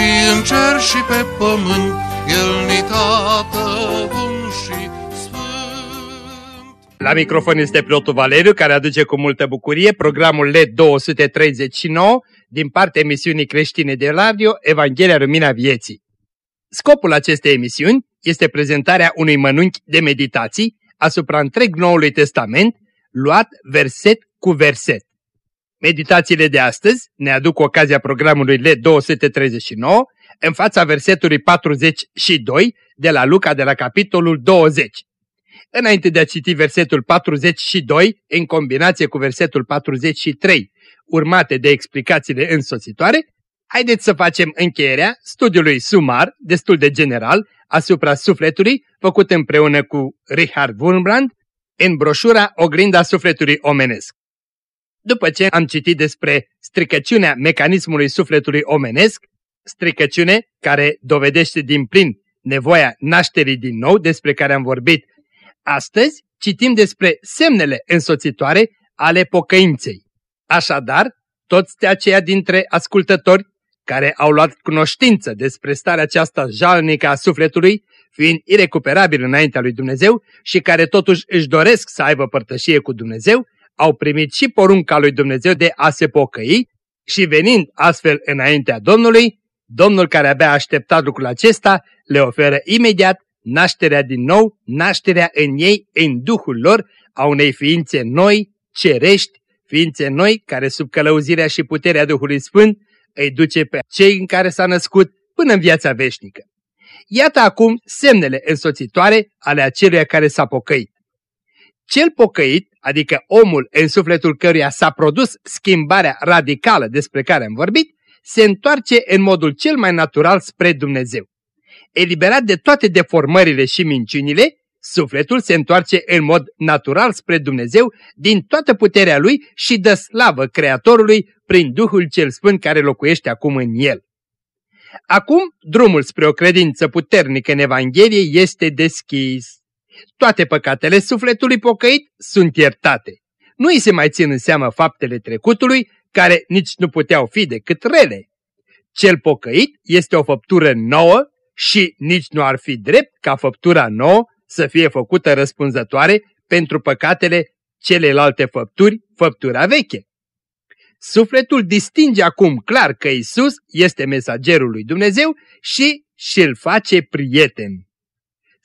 și în cer și pe pământ, El ni tată bun și sfânt. La microfon este preotul Valeriu, care aduce cu multă bucurie programul LED 239 din partea emisiunii creștine de radio Evanghelia Lumina Vieții. Scopul acestei emisiuni este prezentarea unui mănunchi de meditații asupra întreg Noului Testament, luat verset cu verset. Meditațiile de astăzi ne aduc ocazia programului LED 239 în fața versetului 42 de la Luca de la capitolul 20. Înainte de a citi versetul 42 în combinație cu versetul 43, urmate de explicațiile însoțitoare, haideți să facem încheierea studiului sumar, destul de general, asupra sufletului, făcut împreună cu Richard Wurmbrand, în broșura Ogrinda sufletului omenesc. După ce am citit despre stricăciunea mecanismului sufletului omenesc, stricăciune care dovedește din plin nevoia nașterii din nou despre care am vorbit, astăzi citim despre semnele însoțitoare ale pocăinței. Așadar, toți aceia dintre ascultători care au luat cunoștință despre starea aceasta jalnică a sufletului, fiind irecuperabil înaintea lui Dumnezeu și care totuși își doresc să aibă părtășie cu Dumnezeu, au primit și porunca lui Dumnezeu de a se pocăi și venind astfel înaintea Domnului, Domnul care abia așteptat lucrul acesta le oferă imediat nașterea din nou, nașterea în ei, în Duhul lor, a unei ființe noi, cerești, ființe noi care sub călăuzirea și puterea Duhului Sfânt îi duce pe cei în care s-a născut până în viața veșnică. Iată acum semnele însoțitoare ale aceluia care s-a pocăit. Cel pocăit, adică omul în sufletul căruia s-a produs schimbarea radicală despre care am vorbit, se întoarce în modul cel mai natural spre Dumnezeu. Eliberat de toate deformările și minciunile, sufletul se întoarce în mod natural spre Dumnezeu din toată puterea lui și dă slavă Creatorului prin Duhul cel Sfânt care locuiește acum în el. Acum, drumul spre o credință puternică în Evanghelie este deschis. Toate păcatele sufletului pocăit sunt iertate. Nu îi se mai țin în seamă faptele trecutului, care nici nu puteau fi decât rele. Cel pocăit este o făptură nouă și nici nu ar fi drept ca făptura nouă să fie făcută răspunzătoare pentru păcatele celelalte făpturi, făptura veche. Sufletul distinge acum clar că Isus este mesagerul lui Dumnezeu și și-l face prieten.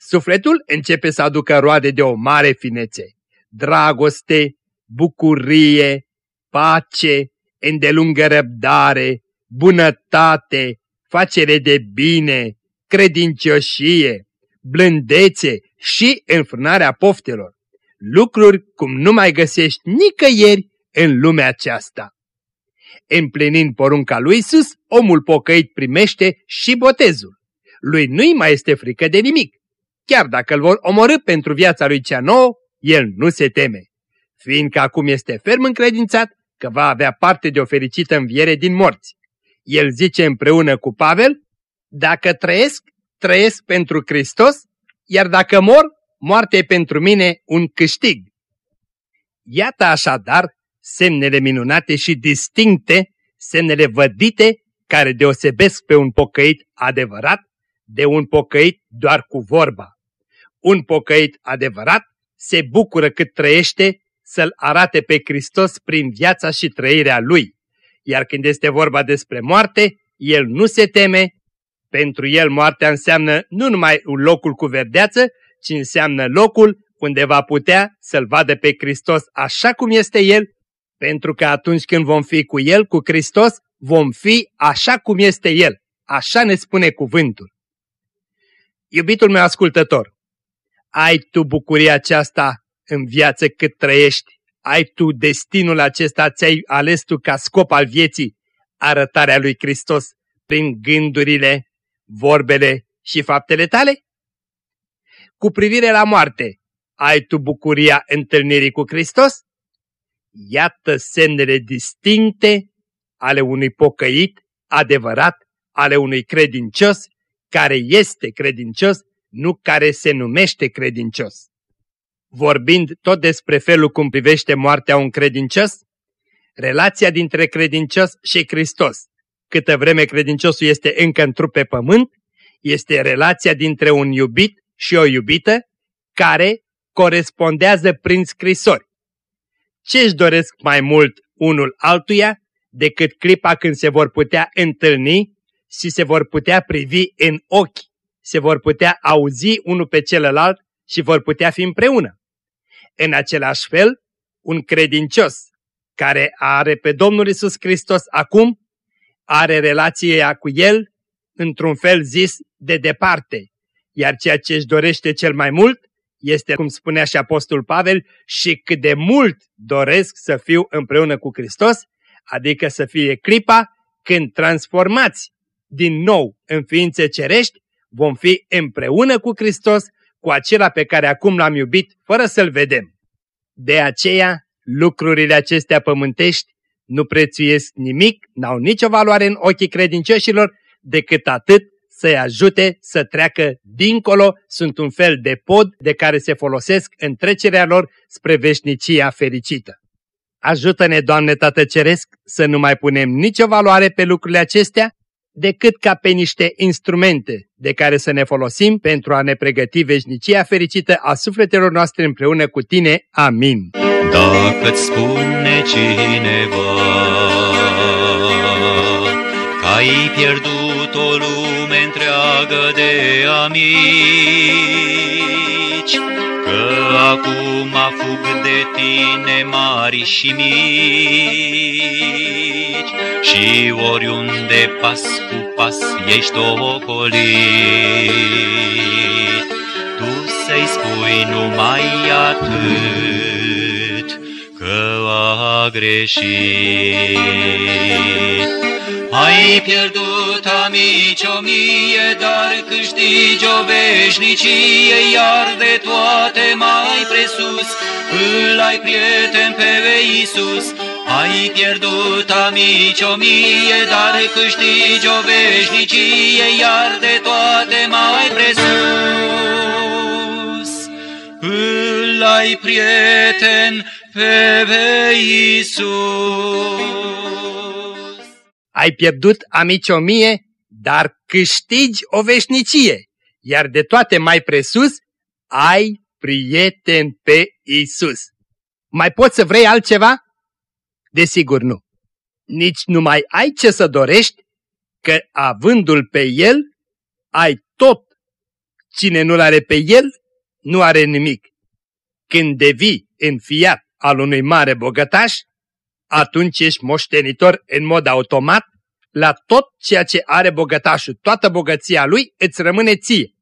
Sufletul începe să aducă roade de o mare finețe, dragoste, bucurie, pace, îndelungă răbdare, bunătate, facere de bine, credincioșie, blândețe și înfrânarea poftelor. Lucruri cum nu mai găsești nicăieri în lumea aceasta. Împlinind porunca lui Isus, omul pocăit primește și botezul. Lui nu-i mai este frică de nimic. Chiar dacă îl vor omorâ pentru viața lui cea nouă, el nu se teme, fiindcă acum este ferm încredințat că va avea parte de o fericită înviere din morți. El zice împreună cu Pavel, dacă trăiesc, trăiesc pentru Hristos, iar dacă mor, moartea e pentru mine un câștig. Iată așadar semnele minunate și distincte, semnele vădite care deosebesc pe un pocăit adevărat de un pocăit doar cu vorba. Un pocăit adevărat se bucură cât trăiește să-L arate pe Hristos prin viața și trăirea Lui. Iar când este vorba despre moarte, el nu se teme, pentru el moartea înseamnă nu numai un locul cu verdeață, ci înseamnă locul unde va putea să-L vadă pe Hristos așa cum este El, pentru că atunci când vom fi cu El, cu Hristos, vom fi așa cum este El. Așa ne spune cuvântul. Iubitul meu ascultător, ai tu bucuria aceasta în viață cât trăiești? Ai tu destinul acesta, ți-ai ales tu ca scop al vieții arătarea lui Hristos prin gândurile, vorbele și faptele tale? Cu privire la moarte, ai tu bucuria întâlnirii cu Hristos? Iată semnele distincte ale unui pocăit adevărat, ale unui credincios care este credincios, nu care se numește credincios. Vorbind tot despre felul cum privește moartea un credincios, relația dintre credincios și Hristos, câtă vreme credinciosul este încă în trup pe pământ, este relația dintre un iubit și o iubită care corespondează prin scrisori. Ce își doresc mai mult unul altuia decât clipa când se vor putea întâlni și se vor putea privi în ochi, se vor putea auzi unul pe celălalt și vor putea fi împreună. În același fel, un credincios care are pe Domnul Isus Hristos acum, are relația cu El, într-un fel zis, de departe, iar ceea ce își dorește cel mai mult este, cum spunea și Apostol Pavel, și cât de mult doresc să fiu împreună cu Hristos, adică să fie clipa când transformați din nou în ființe cerești, vom fi împreună cu Hristos, cu acela pe care acum l-am iubit, fără să-L vedem. De aceea, lucrurile acestea pământești nu prețuiesc nimic, n-au nicio valoare în ochii credincioșilor, decât atât să-i ajute să treacă dincolo, sunt un fel de pod de care se folosesc în trecerea lor spre veșnicia fericită. Ajută-ne, Doamne Tată Ceresc, să nu mai punem nicio valoare pe lucrurile acestea, decât ca pe niște instrumente de care să ne folosim pentru a ne pregăti veșnicia fericită a sufletelor noastre împreună cu Tine. Amin. Dacă-ți spune cineva că ai pierdut o lume întreagă de amici, că acum fug de tine mari și mici, și oriunde pas cu pas ești ocolit, tu să-i spui numai atât că a greșit. Ai pierdut amici o mie, dar câștigi o veșnicie, iar de toate mai presus îl ai prieten pe Iisus. Ai pierdut amici o mie, dar câștigi o veșnicie, iar de toate mai presus îl ai prieten pe Iisus. Ai pierdut amici o mie, dar câștigi o veșnicie, iar de toate mai presus, ai prieten pe Isus. Mai poți să vrei altceva? Desigur nu. Nici nu mai ai ce să dorești, că avându-l pe el, ai tot. Cine nu-l are pe el, nu are nimic. Când devii înfiat al unui mare bogătaș, atunci ești moștenitor în mod automat la tot ceea ce are bogătașul. Toată bogăția lui îți rămâne ție.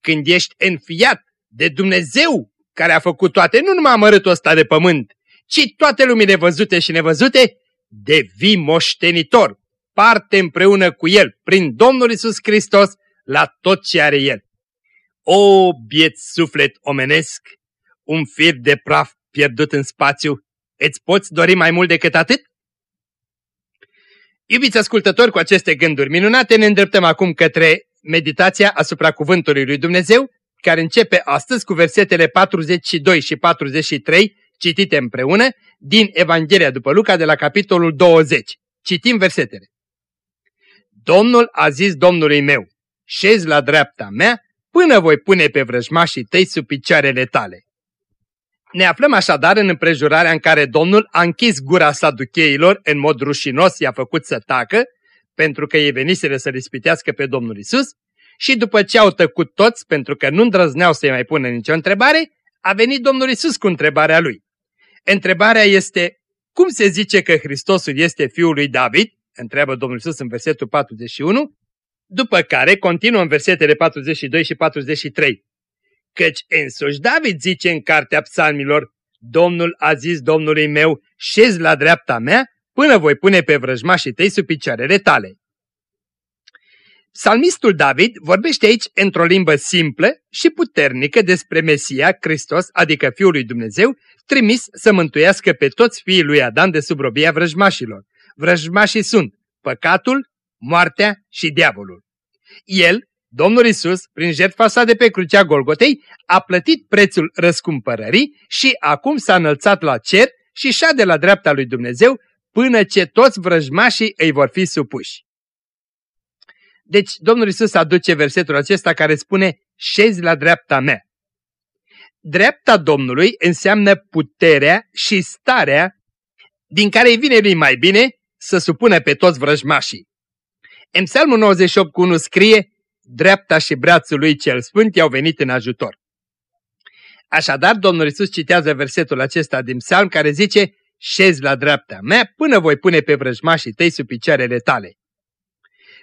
Când ești înfiat de Dumnezeu care a făcut toate, nu numai amărâtul ăsta de pământ, ci toate lumile văzute și nevăzute, devii moștenitor, parte împreună cu El, prin Domnul Isus Hristos, la tot ce are El. O, biet suflet omenesc, un fir de praf pierdut în spațiu, îți poți dori mai mult decât atât? Iubiți ascultători, cu aceste gânduri minunate ne îndreptăm acum către meditația asupra Cuvântului lui Dumnezeu, care începe astăzi cu versetele 42 și 43, citite împreună, din Evanghelia după Luca de la capitolul 20. Citim versetele. Domnul a zis Domnului meu, șezi la dreapta mea până voi pune pe vrăjmașii tăi sub picioarele tale. Ne aflăm așadar în împrejurarea în care Domnul a închis gura saducheilor în mod rușinos, i-a făcut să tacă, pentru că ei veniseră să rispitească pe Domnul Isus, și după ce au tăcut toți, pentru că nu îndrăzneau să-i mai pună nicio întrebare, a venit Domnul Isus cu întrebarea lui. Întrebarea este, cum se zice că Hristosul este fiul lui David? Întreabă Domnul Isus în versetul 41, după care continuă în versetele 42 și 43. Căci însuși David zice în cartea psalmilor, Domnul a zis Domnului meu, șezi la dreapta mea, până voi pune pe vrăjmașii tăi sub picioarele tale. Psalmistul David vorbește aici într-o limbă simplă și puternică despre Mesia, Hristos, adică Fiul lui Dumnezeu, trimis să mântuiască pe toți fiii lui Adam de sub robia vrăjmașilor. Vrăjmașii sunt păcatul, moartea și diavolul. El, Domnul Isus, prin jertfa sa de pe crucea Golgotei, a plătit prețul răscumpărării și acum s-a înălțat la cer și șade la dreapta lui Dumnezeu până ce toți vrăjmașii îi vor fi supuși. Deci Domnul Isus aduce versetul acesta care spune, șezi la dreapta mea. Dreapta Domnului înseamnă puterea și starea din care îi vine lui mai bine să supună pe toți vrăjmașii. În Psalmul 98 cu 1 scrie, dreapta și brațul lui cel sfânt i-au venit în ajutor. Așadar, Domnul Isus citează versetul acesta din psalm care zice, șezi la dreapta mea până voi pune pe vrăjmașii tăi sub picioarele tale.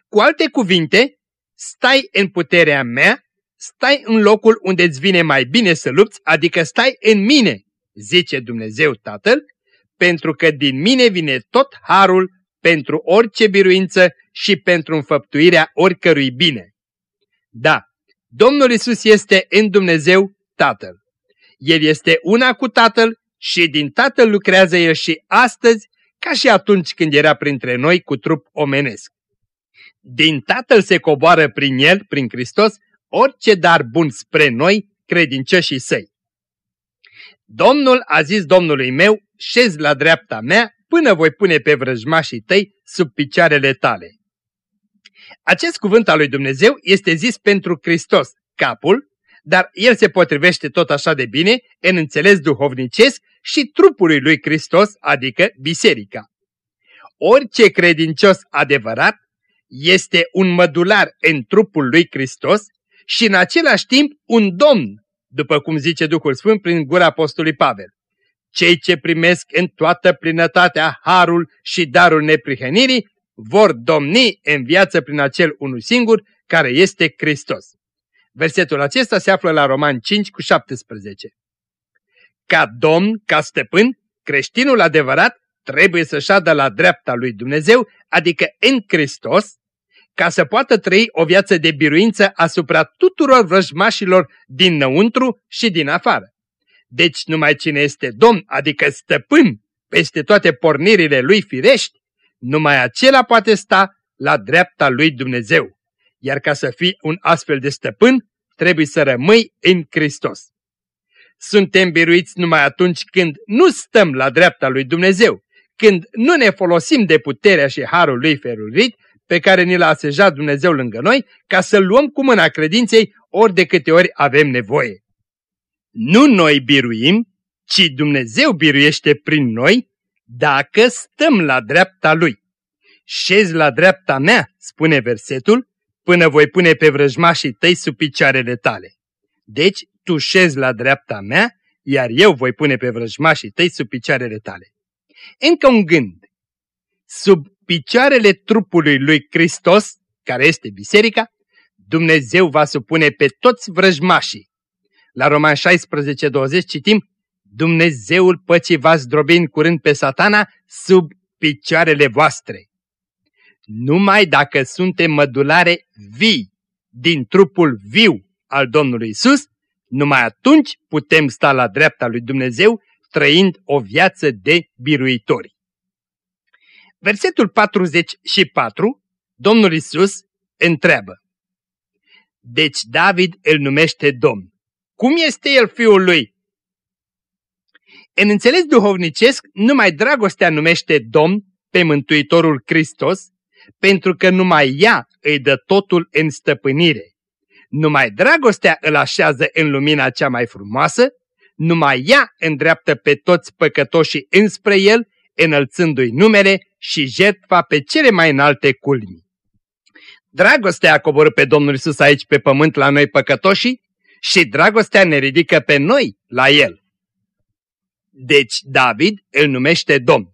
Cu alte cuvinte, stai în puterea mea, stai în locul unde îți vine mai bine să lupți, adică stai în mine, zice Dumnezeu Tatăl, pentru că din mine vine tot harul pentru orice biruință și pentru înfăptuirea oricărui bine. Da, Domnul Isus este în Dumnezeu Tatăl. El este una cu Tatăl și din Tatăl lucrează El și astăzi, ca și atunci când era printre noi cu trup omenesc. Din Tatăl se coboară prin El, prin Hristos, orice dar bun spre noi, credincioșii săi. Domnul a zis Domnului meu, șez la dreapta mea până voi pune pe vrăjmașii tăi sub picioarele tale. Acest cuvânt al lui Dumnezeu este zis pentru Hristos, capul, dar el se potrivește tot așa de bine în înțeles duhovnicesc și trupului lui Hristos, adică biserica. Orice credincios adevărat este un mădular în trupul lui Hristos și în același timp un domn, după cum zice Duhul Sfânt prin gura apostolului Pavel. Cei ce primesc în toată plinătatea harul și darul neprihănirii vor domni în viață prin acel unul singur care este Hristos. Versetul acesta se află la Roman 5 cu 17. Ca domn, ca stăpân, creștinul adevărat trebuie să șadă la dreapta lui Dumnezeu, adică în Hristos, ca să poată trăi o viață de biruință asupra tuturor vrăjmașilor dinăuntru și din afară. Deci numai cine este domn, adică stăpân, peste toate pornirile lui firești, numai acela poate sta la dreapta lui Dumnezeu. Iar ca să fii un astfel de stăpân, trebuie să rămâi în Hristos. Suntem biruiți numai atunci când nu stăm la dreapta lui Dumnezeu, când nu ne folosim de puterea și harul lui ferurit, pe care ni l-a asejat Dumnezeu lângă noi, ca să luăm cu mâna credinței ori de câte ori avem nevoie. Nu noi biruim, ci Dumnezeu biruiește prin noi dacă stăm la dreapta Lui. Șezi la dreapta mea, spune versetul, până voi pune pe vrăjmașii tăi sub picioarele tale. Deci, tu șezi la dreapta mea, iar eu voi pune pe vrăjmașii tăi sub picioarele tale. Încă un gând. Sub picioarele trupului lui Hristos, care este biserica, Dumnezeu va supune pe toți vrăjmașii. La Roman 16, 20 citim, Dumnezeul păcii va zdrobi în curând pe satana sub picioarele voastre. Numai dacă suntem mădulare vii din trupul viu al Domnului Isus, numai atunci putem sta la dreapta lui Dumnezeu trăind o viață de biruitori. Versetul 44, Domnul Isus întreabă. Deci David îl numește Domn. Cum este el fiul lui? În înțeles duhovnicesc, numai dragostea numește Domn pe Mântuitorul Hristos, pentru că numai ea îi dă totul în stăpânire. Numai dragostea îl așează în lumina cea mai frumoasă, numai ea îndreaptă pe toți păcătoșii înspre el, înălțându-i numele și jertfa pe cele mai înalte culmi. Dragostea a coborât pe Domnul Isus aici pe pământ la noi păcătoșii și dragostea ne ridică pe noi la El. Deci David îl numește Domn.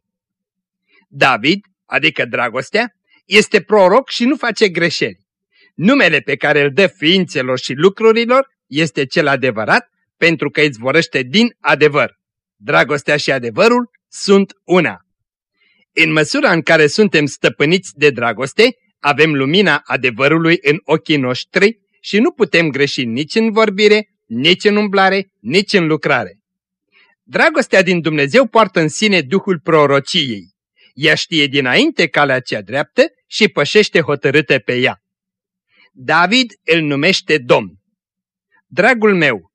David, adică dragostea, este proroc și nu face greșeli. Numele pe care îl dă ființelor și lucrurilor este cel adevărat pentru că îți vorăște din adevăr. Dragostea și adevărul sunt una. În măsura în care suntem stăpâniți de dragoste, avem lumina adevărului în ochii noștri și nu putem greși nici în vorbire, nici în umblare, nici în lucrare. Dragostea din Dumnezeu poartă în sine duhul prorociei. Ea știe dinainte calea cea dreaptă și pășește hotărâtă pe ea. David îl numește Domn. Dragul meu,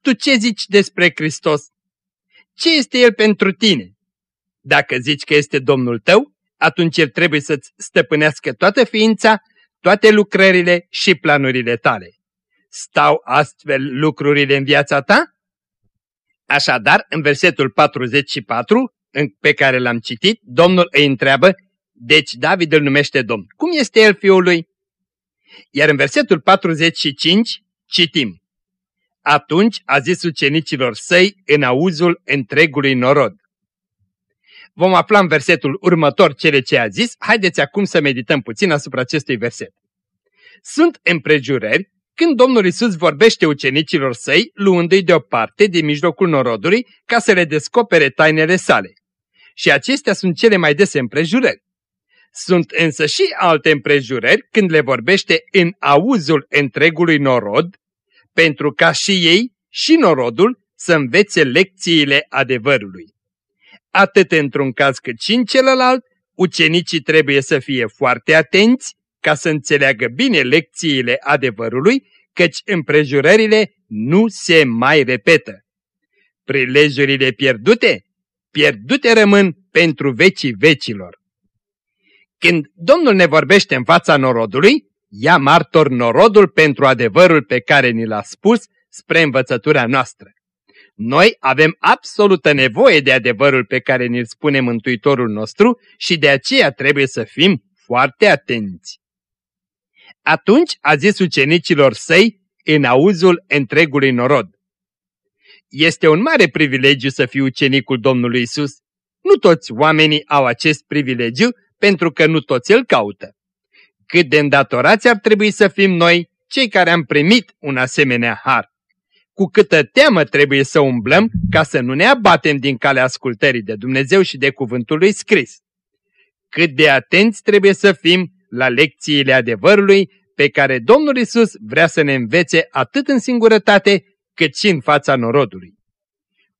tu ce zici despre Hristos? Ce este El pentru tine? Dacă zici că este Domnul tău, atunci El trebuie să-ți stăpânească toată ființa, toate lucrările și planurile tale. Stau astfel lucrurile în viața ta? Așadar, în versetul 44, pe care l-am citit, Domnul îi întreabă, deci David îl numește Domn. Cum este el fiul lui? Iar în versetul 45 citim, Atunci a zis ucenicilor săi în auzul întregului norod. Vom afla în versetul următor cele ce a zis, haideți acum să medităm puțin asupra acestui verset. Sunt împrejurări când Domnul Isus vorbește ucenicilor săi, luându-i deoparte din mijlocul norodului ca să le descopere tainele sale. Și acestea sunt cele mai dese împrejurări. Sunt însă și alte împrejurări când le vorbește în auzul întregului norod, pentru ca și ei și norodul să învețe lecțiile adevărului. Atât într-un caz cât și în celălalt, ucenicii trebuie să fie foarte atenți ca să înțeleagă bine lecțiile adevărului, căci împrejurările nu se mai repetă. Prilejurile pierdute, pierdute rămân pentru vecii vecilor. Când Domnul ne vorbește în fața norodului, ia martor norodul pentru adevărul pe care ni l-a spus spre învățătura noastră. Noi avem absolută nevoie de adevărul pe care ni-l spune Mântuitorul nostru și de aceea trebuie să fim foarte atenți. Atunci a zis ucenicilor săi în auzul întregului norod. Este un mare privilegiu să fii ucenicul Domnului Isus. Nu toți oamenii au acest privilegiu pentru că nu toți îl caută. Cât de îndatorați ar trebui să fim noi, cei care am primit un asemenea har. Cu câtă teamă trebuie să umblăm ca să nu ne abatem din calea ascultării de Dumnezeu și de cuvântul lui scris. Cât de atenți trebuie să fim la lecțiile adevărului pe care Domnul Isus vrea să ne învețe atât în singurătate cât și în fața norodului.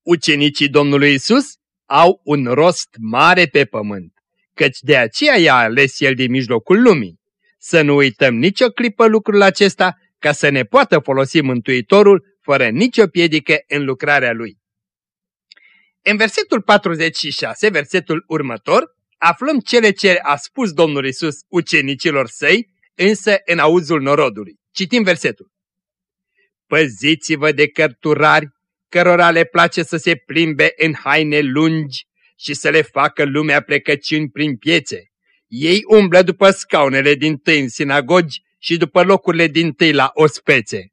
Ucenicii Domnului Isus au un rost mare pe pământ, căci de aceea i-a ales El din mijlocul lumii. Să nu uităm nicio clipă lucrul acesta ca să ne poată folosi Mântuitorul fără nicio piedică în lucrarea Lui. În versetul 46, versetul următor, aflăm cele ce a spus Domnul Isus ucenicilor săi, însă în auzul norodului. Citim versetul. Păziți-vă de cărturari, cărora le place să se plimbe în haine lungi și să le facă lumea plecăciuni prin piețe. Ei umblă după scaunele din tâi în sinagogi și după locurile din tâi la ospețe.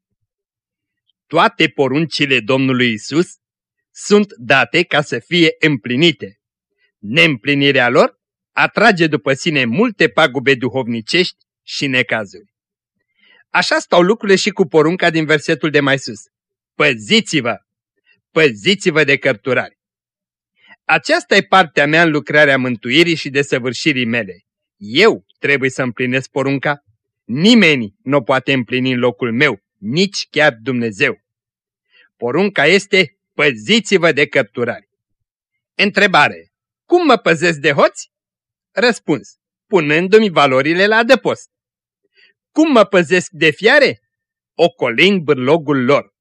Toate poruncile Domnului Isus sunt date ca să fie împlinite. Neîmplinirea lor atrage după sine multe pagube duhovnicești și necazuri. Așa stau lucrurile și cu porunca din versetul de mai sus. Păziți-vă! Păziți-vă de cărturari! Aceasta e partea mea în lucrarea mântuirii și desăvârșirii mele. Eu trebuie să împlinesc porunca. Nimeni nu poate împlini în locul meu, nici chiar Dumnezeu. Porunca este păziți-vă de cărturari. Întrebare. Cum mă păzesc de hoți? Răspuns. Punându-mi valorile la adăpost. Cum mă păzesc de fiare? Ocolind bârlogul lor.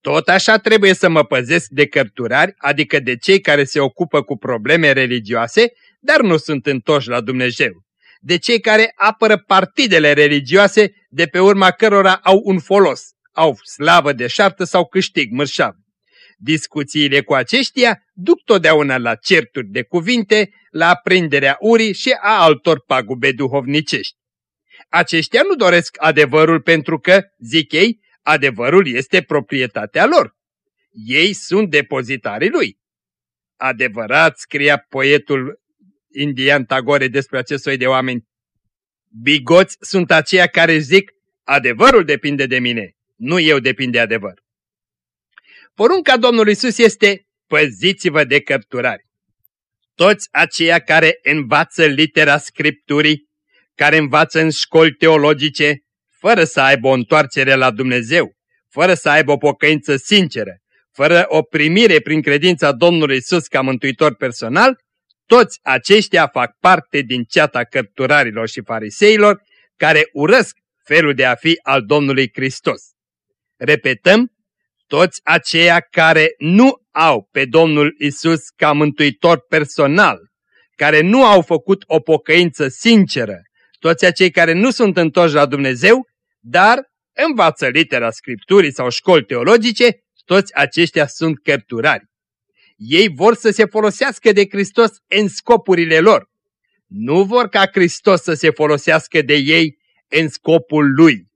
Tot așa trebuie să mă păzesc de cărturari, adică de cei care se ocupă cu probleme religioase, dar nu sunt întoși la Dumnezeu. De cei care apără partidele religioase, de pe urma cărora au un folos, au slavă de șartă sau câștig mărșav. Discuțiile cu aceștia duc totdeauna la certuri de cuvinte, la aprinderea urii și a altor pagube duhovnicești. Aceștia nu doresc adevărul pentru că, zic ei, adevărul este proprietatea lor. Ei sunt depozitarii lui. Adevărat, scria poetul indian Tagore despre acest soi de oameni. Bigoți sunt aceia care zic, adevărul depinde de mine, nu eu depind de adevăr. Porunca Domnului Isus este, păziți-vă de căpturari. Toți aceia care învață litera Scripturii, care învață în școli teologice, fără să aibă o întoarcere la Dumnezeu, fără să aibă o pocăință sinceră, fără o primire prin credința Domnului Isus ca mântuitor personal, toți aceștia fac parte din ceata cărturarilor și fariseilor care urăsc felul de a fi al Domnului Hristos. Repetăm, toți aceia care nu au pe Domnul Isus ca mântuitor personal, care nu au făcut o pocăință sinceră, toți acei care nu sunt întorși la Dumnezeu, dar învață litera Scripturii sau școli teologice, toți aceștia sunt cărturari. Ei vor să se folosească de Hristos în scopurile lor. Nu vor ca Hristos să se folosească de ei în scopul lui.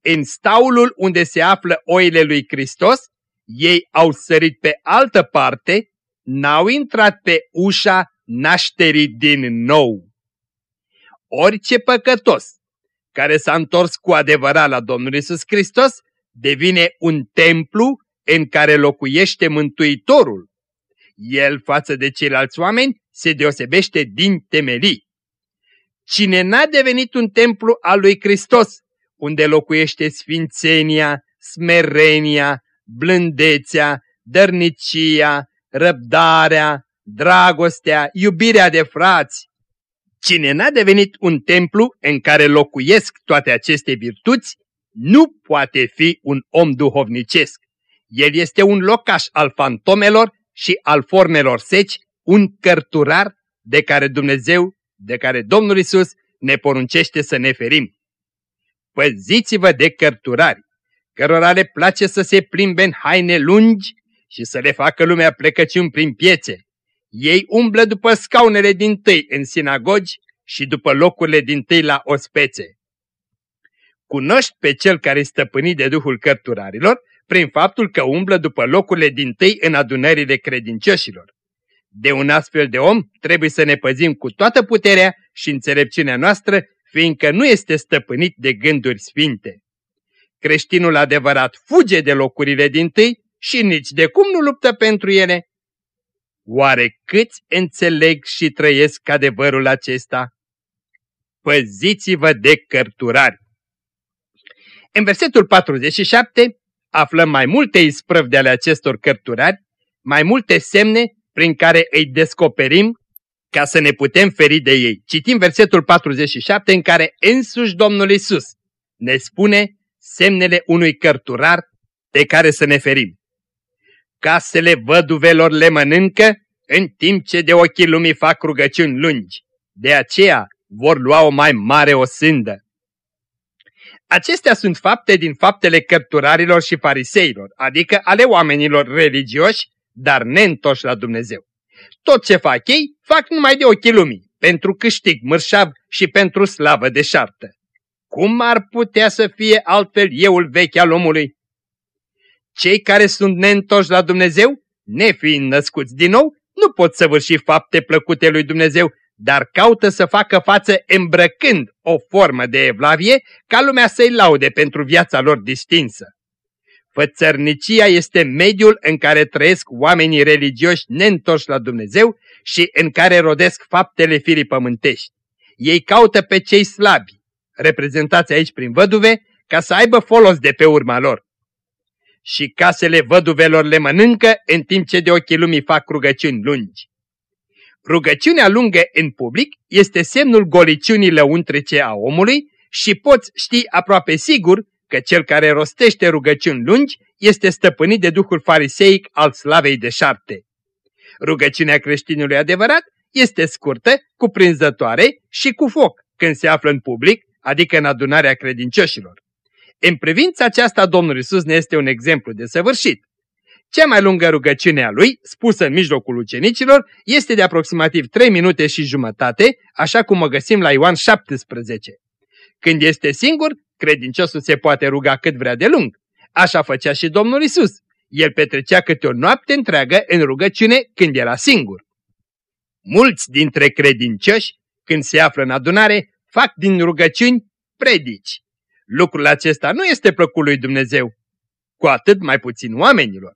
În staulul unde se află oile lui Hristos, ei au sărit pe altă parte, n-au intrat pe ușa nașterii din nou. Orice păcătos care s-a întors cu adevărat la Domnul Isus Hristos devine un templu în care locuiește Mântuitorul. El față de ceilalți oameni se deosebește din temelii. Cine n-a devenit un templu al lui Hristos, unde locuiește sfințenia, smerenia, blândețea, dărnicia, răbdarea, dragostea, iubirea de frați. Cine n-a devenit un templu în care locuiesc toate aceste virtuți, nu poate fi un om duhovnicesc. El este un locaș al fantomelor și al formelor seci, un cărturar de care Dumnezeu, de care Domnul Isus ne poruncește să ne ferim. Păziți-vă de cărturari, cărora le place să se plimbe în haine lungi și să le facă lumea plecăciuni prin piețe. Ei umblă după scaunele din tâi în sinagogi și după locurile din tâi la ospețe. Cunoști pe cel care este stăpânit de Duhul cărturarilor prin faptul că umblă după locurile din tâi în adunările credincioșilor. De un astfel de om trebuie să ne păzim cu toată puterea și înțelepciunea noastră, fiindcă nu este stăpânit de gânduri sfinte. Creștinul adevărat fuge de locurile din tâi și nici de cum nu luptă pentru ele. Oare câți înțeleg și trăiesc adevărul acesta? Păziți-vă de cărturari! În versetul 47 aflăm mai multe isprăvi de ale acestor cărturari, mai multe semne prin care îi descoperim ca să ne putem feri de ei. Citim versetul 47 în care însuși Domnul Isus ne spune semnele unui cărturar de care să ne ferim. Casele văduvelor le mănâncă, în timp ce de ochii lumii fac rugăciuni lungi. De aceea vor lua o mai mare osândă. Acestea sunt fapte din faptele cărturarilor și fariseilor, adică ale oamenilor religioși, dar neîntoși la Dumnezeu. Tot ce fac ei, fac numai de ochii lumii, pentru câștig mărșav și pentru slavă deșartă. Cum ar putea să fie altfel euul vechi al omului? Cei care sunt neîntoși la Dumnezeu, nefiind născuți din nou, nu pot săvârși fapte plăcute lui Dumnezeu, dar caută să facă față îmbrăcând o formă de evlavie ca lumea să-i laude pentru viața lor distinsă. Fățărnicia este mediul în care trăiesc oamenii religioși neîntoși la Dumnezeu și în care rodesc faptele firii pământești. Ei caută pe cei slabi, reprezentați aici prin văduve, ca să aibă folos de pe urma lor. Și casele văduvelor le mănâncă în timp ce de ochii lumii fac rugăciuni lungi. Rugăciunea lungă în public este semnul goliciunii lăuntrice a omului și poți ști aproape sigur că cel care rostește rugăciuni lungi este stăpânit de duhul fariseic al slavei de șarte. Rugăciunea creștinului adevărat este scurtă, cuprinzătoare și cu foc când se află în public, adică în adunarea credincioșilor. În privința aceasta, Domnul Isus ne este un exemplu de săvârșit. Cea mai lungă rugăciune a lui, spusă în mijlocul ucenicilor, este de aproximativ 3 minute și jumătate, așa cum o găsim la Ioan 17. Când este singur, credinciosul se poate ruga cât vrea de lung. Așa făcea și Domnul Isus. El petrecea câte o noapte întreagă în rugăciune când era singur. Mulți dintre credincioși, când se află în adunare, fac din rugăciuni predici. Lucrul acesta nu este plăcut lui Dumnezeu, cu atât mai puțin oamenilor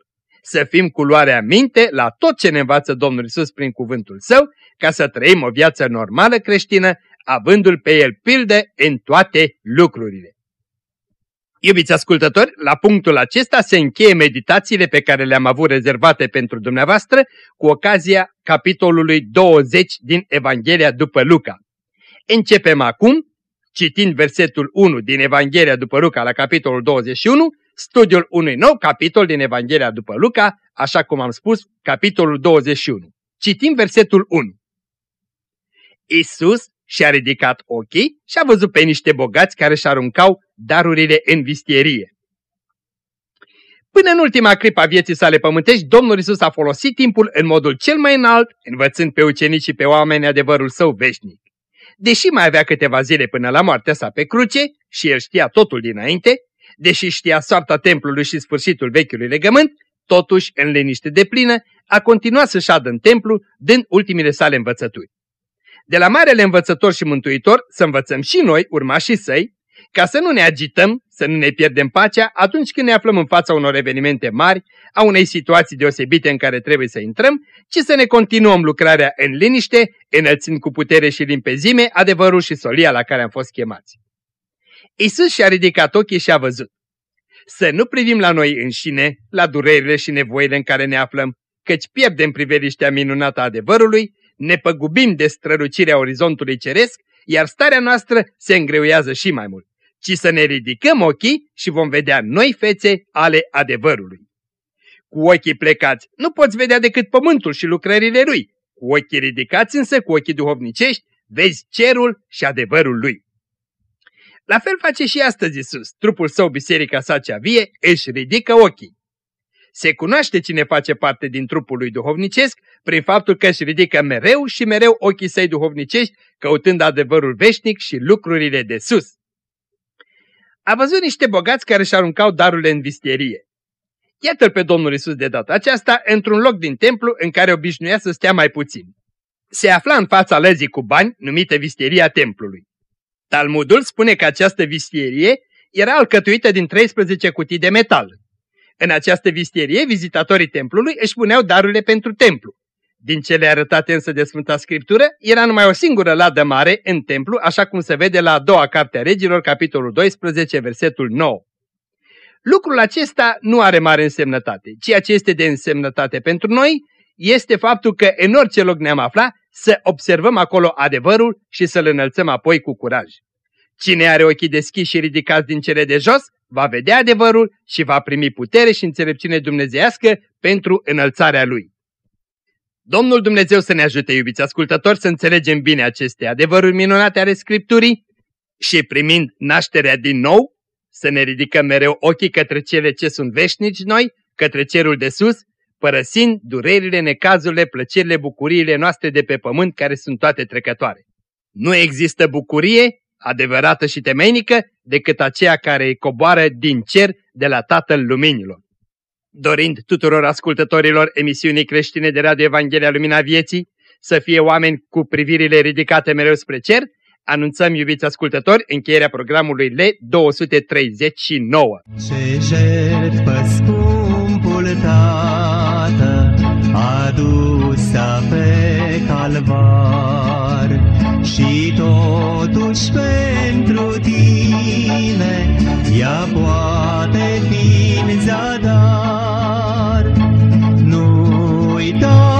să fim cu luarea minte la tot ce ne învață Domnul Isus prin cuvântul Său, ca să trăim o viață normală creștină, avându-l pe el pildă în toate lucrurile. Iubiți ascultători, la punctul acesta se încheie meditațiile pe care le-am avut rezervate pentru dumneavoastră cu ocazia capitolului 20 din Evanghelia după Luca. Începem acum, citind versetul 1 din Evanghelia după Luca la capitolul 21, studiul unui nou capitol din Evanghelia după Luca, așa cum am spus, capitolul 21. Citim versetul 1. Isus și-a ridicat ochii și a văzut pe niște bogați care își aruncau darurile în vistierie. Până în ultima clipă a vieții sale pământești, Domnul Isus a folosit timpul în modul cel mai înalt, învățând pe ucenici și pe oameni adevărul său veșnic. Deși mai avea câteva zile până la moartea sa pe cruce și el știa totul dinainte, deși știa soarta templului și sfârșitul vechiului legământ, totuși, în liniște de plină, a continuat să șadă în templu, dând ultimile sale învățături. De la Marele Învățător și Mântuitor să învățăm și noi, urmașii săi, ca să nu ne agităm, să nu ne pierdem pacea atunci când ne aflăm în fața unor evenimente mari, a unei situații deosebite în care trebuie să intrăm, ci să ne continuăm lucrarea în liniște, înălțând cu putere și limpezime adevărul și solia la care am fost chemați. Isus și-a ridicat ochii și a văzut. Să nu privim la noi înșine, la durerile și nevoile în care ne aflăm, căci pierdem priveliștea minunată a adevărului, ne păgubim de strălucirea orizontului ceresc, iar starea noastră se îngreuiază și mai mult, ci să ne ridicăm ochii și vom vedea noi fețe ale adevărului. Cu ochii plecați nu poți vedea decât pământul și lucrările lui, cu ochii ridicați însă, cu ochii duhovnicești, vezi cerul și adevărul lui. La fel face și astăzi Isus, trupul său, biserica sa cea vie, își ridică ochii. Se cunoaște cine face parte din trupul lui duhovnicesc prin faptul că își ridică mereu și mereu ochii săi duhovnicești, căutând adevărul veșnic și lucrurile de sus. A văzut niște bogați care își aruncau darurile în vistierie. Iată-l pe Domnul Isus de data aceasta într-un loc din templu în care obișnuia să stea mai puțin. Se afla în fața lăzii cu bani, numită vistieria templului. Talmudul spune că această vistierie era alcătuită din 13 cutii de metal. În această vistierie, vizitatorii templului își puneau darurile pentru templu. Din cele arătate însă de Sfânta Scriptură, era numai o singură ladă mare în templu, așa cum se vede la a doua carte a regilor, capitolul 12, versetul 9. Lucrul acesta nu are mare însemnătate. Ceea ce este de însemnătate pentru noi este faptul că în orice loc ne-am aflat, să observăm acolo adevărul și să-l înălțăm apoi cu curaj. Cine are ochii deschiși și ridicați din cele de jos, va vedea adevărul și va primi putere și înțelepciune dumnezeiască pentru înălțarea lui. Domnul Dumnezeu să ne ajute, iubiți ascultători, să înțelegem bine aceste adevăruri minunate ale Scripturii și primind nașterea din nou, să ne ridicăm mereu ochii către cele ce sunt veșnici noi, către cerul de sus, părăsind durerile, necazurile, plăcerile, bucuriile noastre de pe pământ, care sunt toate trecătoare. Nu există bucurie adevărată și temeinică decât aceea care coboară din cer de la Tatăl Luminilor. Dorind tuturor ascultătorilor emisiunii creștine de Radio Evanghelia Lumina Vieții să fie oameni cu privirile ridicate mereu spre cer, anunțăm, iubiți ascultători, încheierea programului L239. Ce jertfă scumpul Tată adusă pe calvar și totuși pentru tine ea poate fi zadar. Don't